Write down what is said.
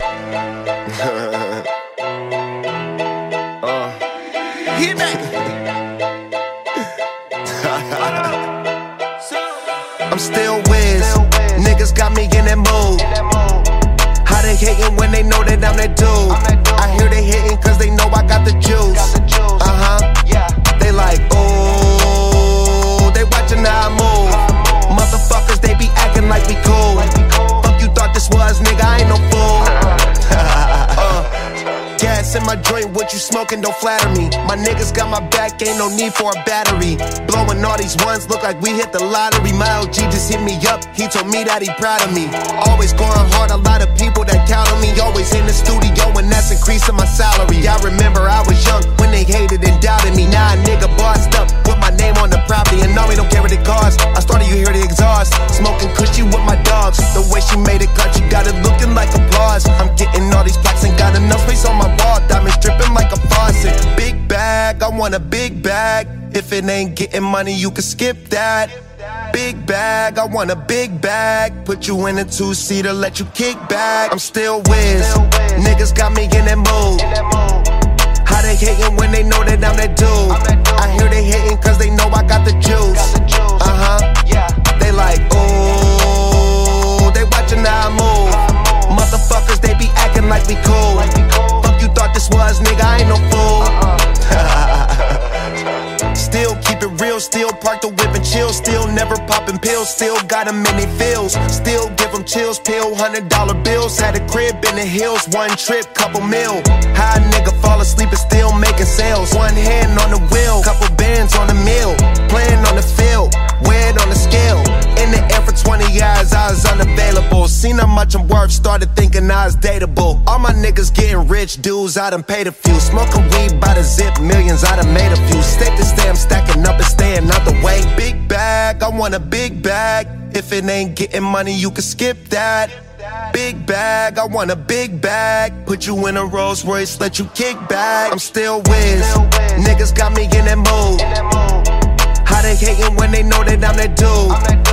uh. Back. I'm still whiz. Niggas got me in that mood. How they hating when they know that I'm that dude? My joint, what you smoking, don't flatter me. My niggas got my back, ain't no need for a battery. Blowing all these ones, look like we hit the lottery. My OG just hit me up, he told me that he proud of me. Always going hard, a lot of people that count on me. Always in the studio, and that's increasing my salary. I remember I was young when they hated and doubted me. Now a nigga bossed up, put my name on the property, and now we don't care what it costs. I started, you hear the exhaust. Smoking cushy want a big bag. If it ain't getting money, you can skip that. Big bag, I want a big bag. Put you in a two seater, let you kick back. I'm still whiz. Niggas got me in that mood. Still park the whip and chill. Still never popping pills, still got them in they feels. Still give them chills, pill, hundred dollar bills. Had a crib in the hills, one trip, couple mil. High nigga fall asleep and still making sales. One hand on the wheel, couple bands Seen how much I'm worth, started thinking I was dateable. All my niggas getting rich, dudes, I done paid a few. Smoking weed by the zip, millions, I done made a few. Stick to stay, I'm stacking up and staying out the way. Big bag, I want a big bag. If it ain't getting money, you can skip that. Big bag, I want a big bag. Put you in a Rolls Royce, let you kick back. I'm still whiz. Niggas got me in that mood. How they hating when they know that I'm that dude?